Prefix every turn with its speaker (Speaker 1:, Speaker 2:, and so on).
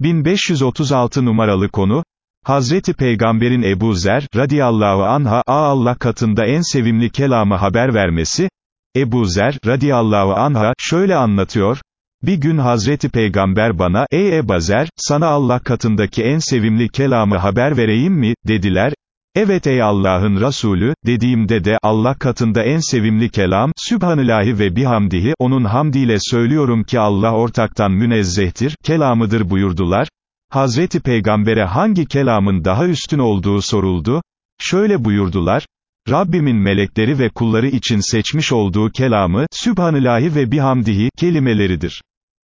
Speaker 1: 1536 numaralı konu, Hazreti Peygamberin Ebu Zer, radiyallahu anha, a Allah katında en sevimli kelamı haber vermesi, Ebu Zer, radiyallahu anha, şöyle anlatıyor, bir gün Hazreti Peygamber bana, ey Ebu Zer, sana Allah katındaki en sevimli kelamı haber vereyim mi, dediler, evet ey Allah'ın Resulü, dediğimde de, Allah katında en sevimli kelam, Sübhanillahi ve bihamdihi, onun hamdiyle söylüyorum ki Allah ortaktan münezzehtir, kelamıdır buyurdular, Hazreti Peygamber'e hangi kelamın daha üstün olduğu soruldu, şöyle buyurdular, Rabbimin melekleri ve kulları için seçmiş olduğu kelamı, Sübhanillahi ve bihamdihi, kelimeleridir.